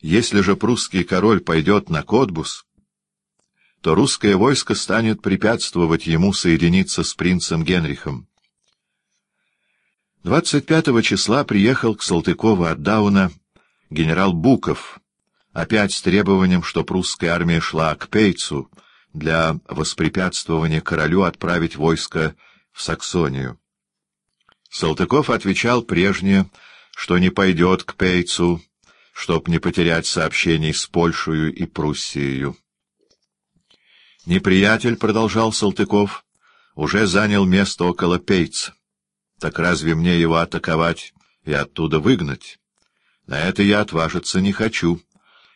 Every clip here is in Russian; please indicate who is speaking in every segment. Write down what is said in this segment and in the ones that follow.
Speaker 1: Если же прусский король пойдет на Котбус, то русское войско станет препятствовать ему соединиться с принцем Генрихом. 25 числа приехал к Салтыкову от Дауна генерал Буков, опять с требованием, что прусская армия шла к Пейцу для воспрепятствования королю отправить войско в Саксонию. Салтыков отвечал прежнее, что не пойдет к Пейцу, чтоб не потерять сообщений с Польшей и Пруссией. Неприятель, — продолжал Салтыков, — уже занял место около Пейца. Так разве мне его атаковать и оттуда выгнать? На это я отважиться не хочу,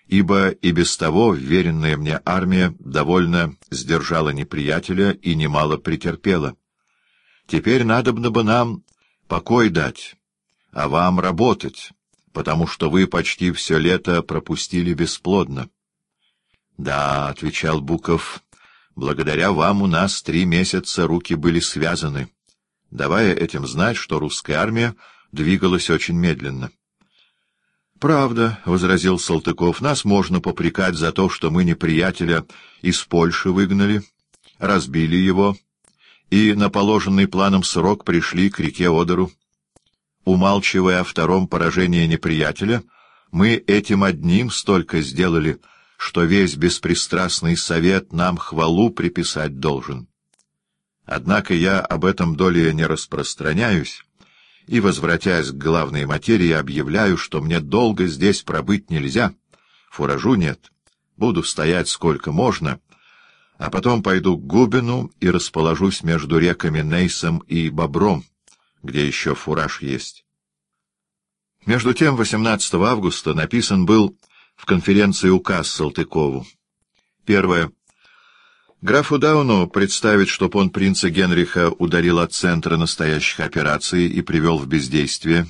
Speaker 1: ибо и без того веренная мне армия довольно сдержала неприятеля и немало претерпела. Теперь надобно бы нам покой дать, а вам работать, потому что вы почти все лето пропустили бесплодно. — Да, — отвечал Буков, — благодаря вам у нас три месяца руки были связаны давая этим знать, что русская армия двигалась очень медленно. «Правда», — возразил Салтыков, — «нас можно попрекать за то, что мы неприятеля из Польши выгнали, разбили его и на положенный планом срок пришли к реке Одеру. Умалчивая о втором поражении неприятеля, мы этим одним столько сделали, что весь беспристрастный совет нам хвалу приписать должен». Однако я об этом доле не распространяюсь, и, возвратясь к главной материи, объявляю, что мне долго здесь пробыть нельзя, фуражу нет, буду стоять сколько можно, а потом пойду к Губину и расположусь между реками Нейсом и Бобром, где еще фураж есть. Между тем, 18 августа написан был в конференции указ Салтыкову. Первое. Графу Дауну представить, чтоб он принца Генриха ударил от центра настоящих операций и привел в бездействие,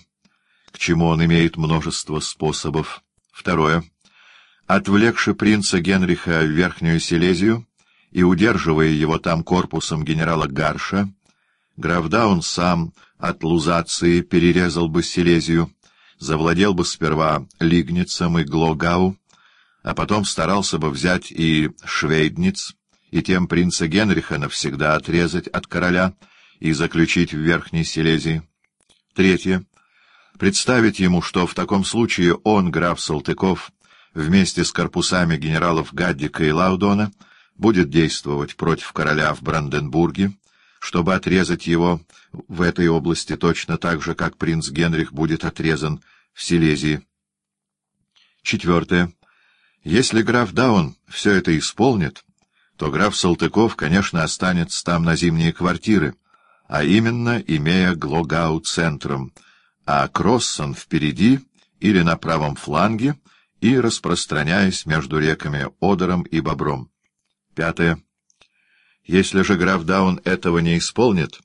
Speaker 1: к чему он имеет множество способов. Второе. Отвлекши принца Генриха в Верхнюю Силезию и удерживая его там корпусом генерала Гарша, граф Даун сам от Лузации перерезал бы Силезию, завладел бы сперва Лигницем и Глогау, а потом старался бы взять и Швейдниц, и тем принца Генриха навсегда отрезать от короля и заключить в Верхней Силезии. Третье. Представить ему, что в таком случае он, граф Салтыков, вместе с корпусами генералов Гаддика и Лаудона, будет действовать против короля в Бранденбурге, чтобы отрезать его в этой области точно так же, как принц Генрих будет отрезан в Силезии. Четвертое. Если граф Даун все это исполнит, то граф Салтыков, конечно, останется там на зимние квартиры, а именно имея Глогау центром, а Кроссон впереди или на правом фланге и распространяясь между реками Одером и Бобром. Пятое. Если же граф Даун этого не исполнит,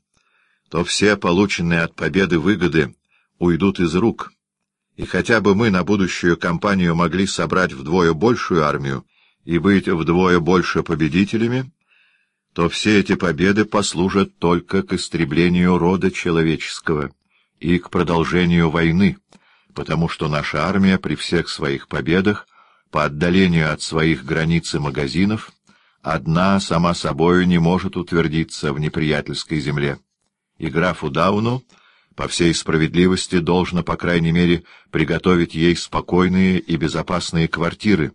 Speaker 1: то все полученные от победы выгоды уйдут из рук, и хотя бы мы на будущую кампанию могли собрать вдвое большую армию, и быть вдвое больше победителями, то все эти победы послужат только к истреблению рода человеческого и к продолжению войны, потому что наша армия при всех своих победах, по отдалению от своих границ и магазинов, одна сама собою не может утвердиться в неприятельской земле. И графу Дауну, по всей справедливости, должно, по крайней мере, приготовить ей спокойные и безопасные квартиры,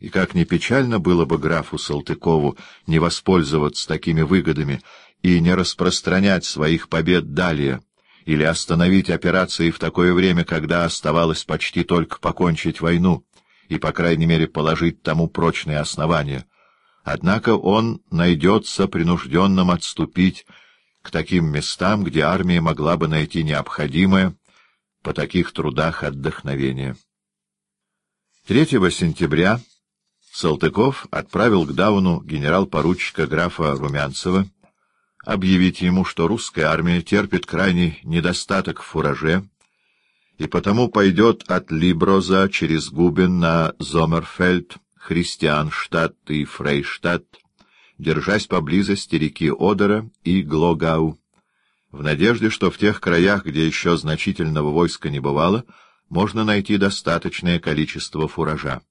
Speaker 1: и как ни печально было бы графу Салтыкову не воспользоваться такими выгодами и не распространять своих побед далее, или остановить операции в такое время, когда оставалось почти только покончить войну и, по крайней мере, положить тому прочные основания. Однако он найдется принужденным отступить к таким местам, где армия могла бы найти необходимое по таких трудах отдохновение. 3 сентября Салтыков отправил к Дауну генерал-поручика графа Румянцева объявить ему, что русская армия терпит крайний недостаток в фураже, и потому пойдет от Либроза через Губин на Зомерфельд, Христианштадт и Фрейштадт, держась поблизости реки Одера и Глогау, в надежде, что в тех краях, где еще значительного войска не бывало, можно найти достаточное количество фуража.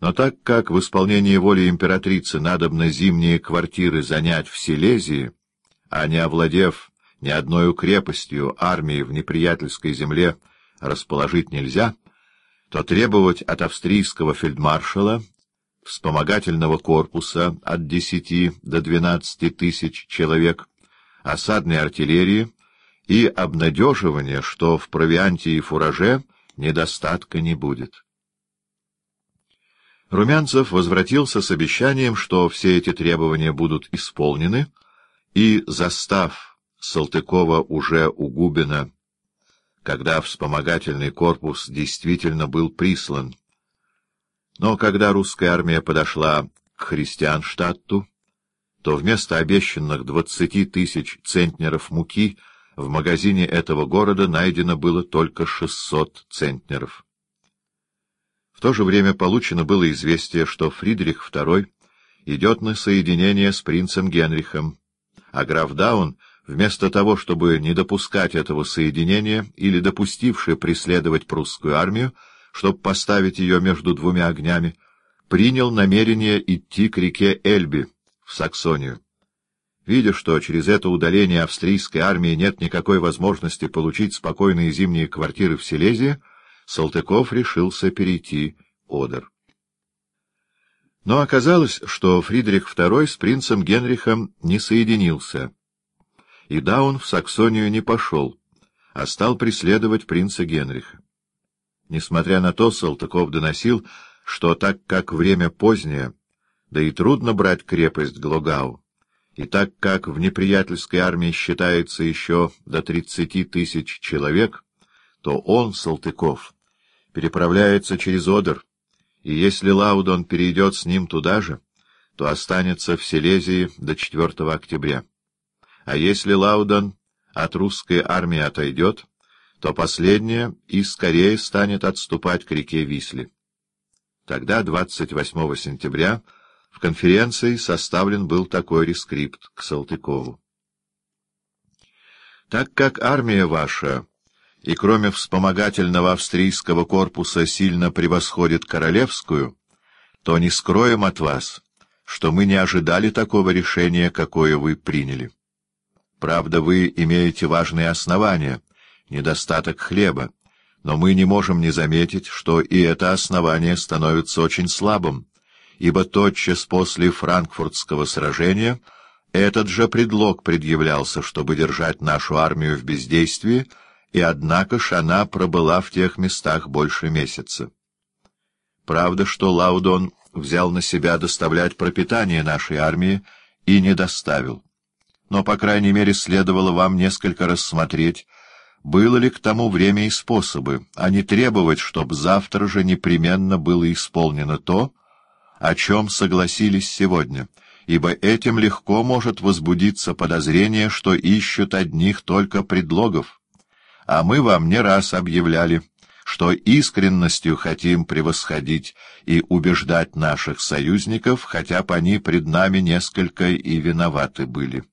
Speaker 1: Но так как в исполнении воли императрицы надобно зимние квартиры занять в Силезии, а не овладев ни одной крепостью армии в неприятельской земле расположить нельзя, то требовать от австрийского фельдмаршала вспомогательного корпуса от десяти до двенадцати тысяч человек, осадной артиллерии и обнадеживание, что в провианте и фураже недостатка не будет. Румянцев возвратился с обещанием, что все эти требования будут исполнены, и, застав Салтыкова уже у Губина, когда вспомогательный корпус действительно был прислан. Но когда русская армия подошла к Христианштадту, то вместо обещанных двадцати тысяч центнеров муки в магазине этого города найдено было только шестьсот центнеров. В то же время получено было известие, что Фридрих II идет на соединение с принцем Генрихом, а граф Даун, вместо того, чтобы не допускать этого соединения или допустивший преследовать прусскую армию, чтобы поставить ее между двумя огнями, принял намерение идти к реке Эльби, в Саксонию. Видя, что через это удаление австрийской армии нет никакой возможности получить спокойные зимние квартиры в Силезии, Салтыков решился перейти Одер. Но оказалось, что Фридрих II с принцем Генрихом не соединился, и Даун в Саксонию не пошел, а стал преследовать принца Генриха. Несмотря на то, Салтыков доносил, что так как время позднее, да и трудно брать крепость Глогау, и так как в неприятельской армии считается еще до тридцати тысяч человек, то он, Салтыков, переправляется через Одер, и если Лаудон перейдет с ним туда же, то останется в Силезии до 4 октября. А если Лаудон от русской армии отойдет, то последняя и скорее станет отступать к реке Висле. Тогда, 28 сентября, в конференции составлен был такой рескрипт к Салтыкову. «Так как армия ваша, и кроме вспомогательного австрийского корпуса сильно превосходит королевскую, то не скроем от вас, что мы не ожидали такого решения, какое вы приняли. Правда, вы имеете важные основания, недостаток хлеба, но мы не можем не заметить, что и это основание становится очень слабым, ибо тотчас после франкфуртского сражения этот же предлог предъявлялся, чтобы держать нашу армию в бездействии, и однако ж она пробыла в тех местах больше месяца. Правда, что Лаудон взял на себя доставлять пропитание нашей армии и не доставил. Но, по крайней мере, следовало вам несколько рассмотреть, было ли к тому время и способы, а не требовать, чтобы завтра же непременно было исполнено то, о чем согласились сегодня, ибо этим легко может возбудиться подозрение, что ищут одних только предлогов. А мы вам не раз объявляли, что искренностью хотим превосходить и убеждать наших союзников, хотя бы они пред нами несколько и виноваты были.